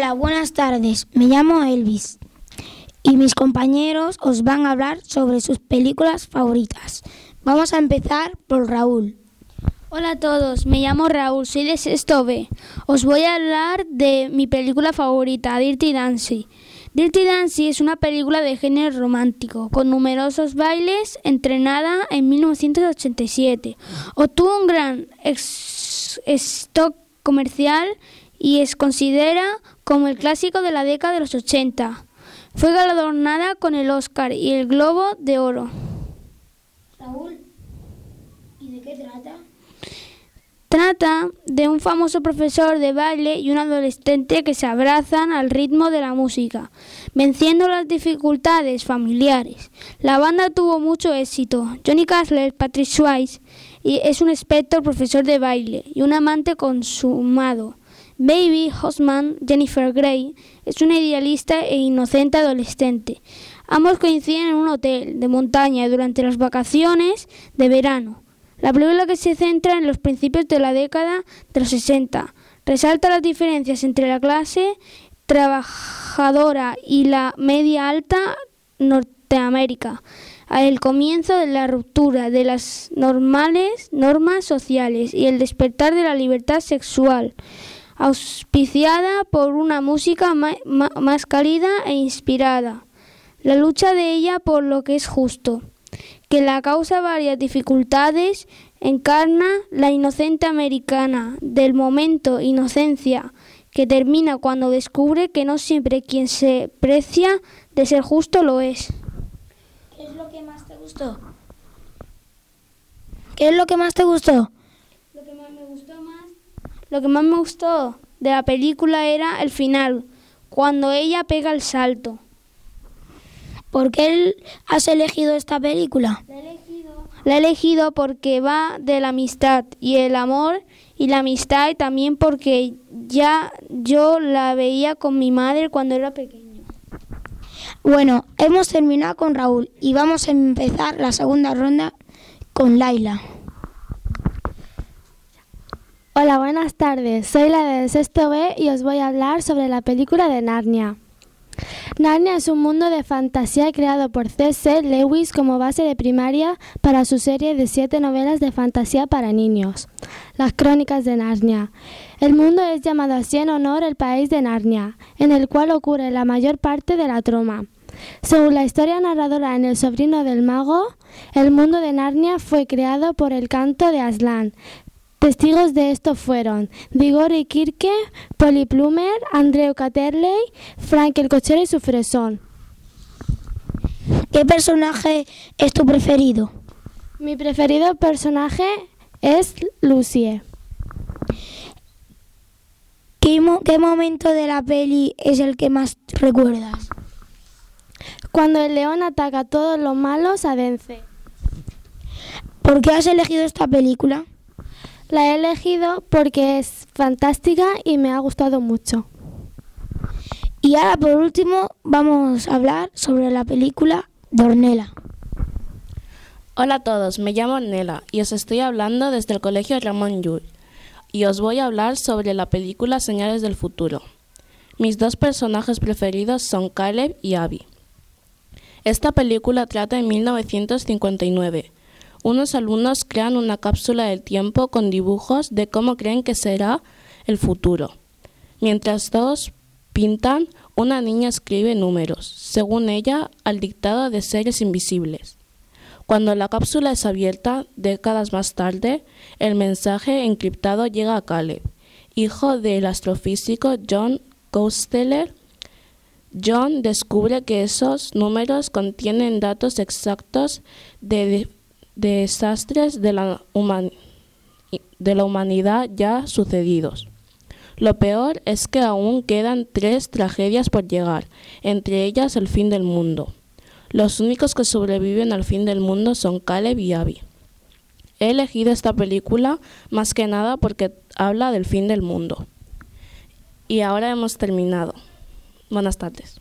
Hola, buenas tardes. Me llamo Elvis y mis compañeros os van a hablar sobre sus películas favoritas. Vamos a empezar por Raúl. Hola a todos, me llamo Raúl, soy de sexto B. Os voy a hablar de mi película favorita, Dirty Dancing. Dirty Dancing es una película de género romántico, con numerosos bailes, entrenada en 1987. Obtuvo un gran stock comercial y es considera como el clásico de la década de los 80. Fue galardonada con el Oscar y el Globo de Oro. Raúl, ¿y de qué trata? Trata de un famoso profesor de baile y un adolescente que se abrazan al ritmo de la música, venciendo las dificultades familiares. La banda tuvo mucho éxito. Johnny Cashler, Patrick Swayze, es un experto profesor de baile y un amante consumado. Baby Hosman, Jennifer Grey, es una idealista e inocente adolescente. Ambos coinciden en un hotel de montaña durante las vacaciones de verano. La película que se centra en los principios de la década de los 60 resalta las diferencias entre la clase trabajadora y la media alta Norteamérica, el comienzo de la ruptura de las normales normas sociales y el despertar de la libertad sexual, auspiciada por una música más cálida e inspirada. La lucha de ella por lo que es justo que la causa varias dificultades, encarna la inocente americana del momento inocencia que termina cuando descubre que no siempre quien se precia de ser justo lo es. ¿Qué es lo que más te gustó? ¿Qué es lo que más te gustó? Lo que más me gustó más, lo que más me gustó de la película era el final, cuando ella pega el salto. ¿Por qué has elegido esta película? La he elegido, porque va de la amistad y el amor y la amistad y también porque ya yo la veía con mi madre cuando era pequeña. Bueno, hemos terminado con Raúl y vamos a empezar la segunda ronda con Laila. Hola, buenas tardes. Soy la de sexto B y os voy a hablar sobre la película de Narnia. Narnia es un mundo de fantasía creado por C.S. Lewis como base de primaria para su serie de siete novelas de fantasía para niños, Las Crónicas de Narnia. El mundo es llamado así en honor al país de Narnia, en el cual ocurre la mayor parte de la troma. Según la historia narradora en El sobrino del mago, el mundo de Narnia fue creado por el canto de Aslan, Testigos de esto fueron Digori Kirke, Polly Plumer, Andreu Caterley, Frank el cochero y su fresón. ¿Qué personaje es tu preferido? Mi preferido personaje es Lucie. ¿Qué, ¿Qué, momento de la peli es el que más recuerdas? Cuando el león ataca a todos los malos a Dence. ¿Por qué has elegido esta película? La he elegido porque es fantástica y me ha gustado mucho. Y ahora por último vamos a hablar sobre la película Dornela. Hola a todos, me llamo Ornella y os estoy hablando desde el Colegio Ramón Llull y os voy a hablar sobre la película Señales del Futuro. Mis dos personajes preferidos son Caleb y Abby. Esta película trata en 1959 unos alumnos crean una cápsula del tiempo con dibujos de cómo creen que será el futuro. Mientras dos pintan, una niña escribe números, según ella, al dictado de seres invisibles. Cuando la cápsula es abierta, décadas más tarde, el mensaje encriptado llega a Caleb, hijo del astrofísico John Costello. John descubre que esos números contienen datos exactos de desastres de la, humanidad ya sucedidos. Lo peor es que aún quedan tres tragedias por llegar, entre ellas el fin del mundo. Los únicos que sobreviven al fin del mundo son Caleb y Abby. He elegido esta película más que nada porque habla del fin del mundo. Y ahora hemos terminado. Buenas tardes.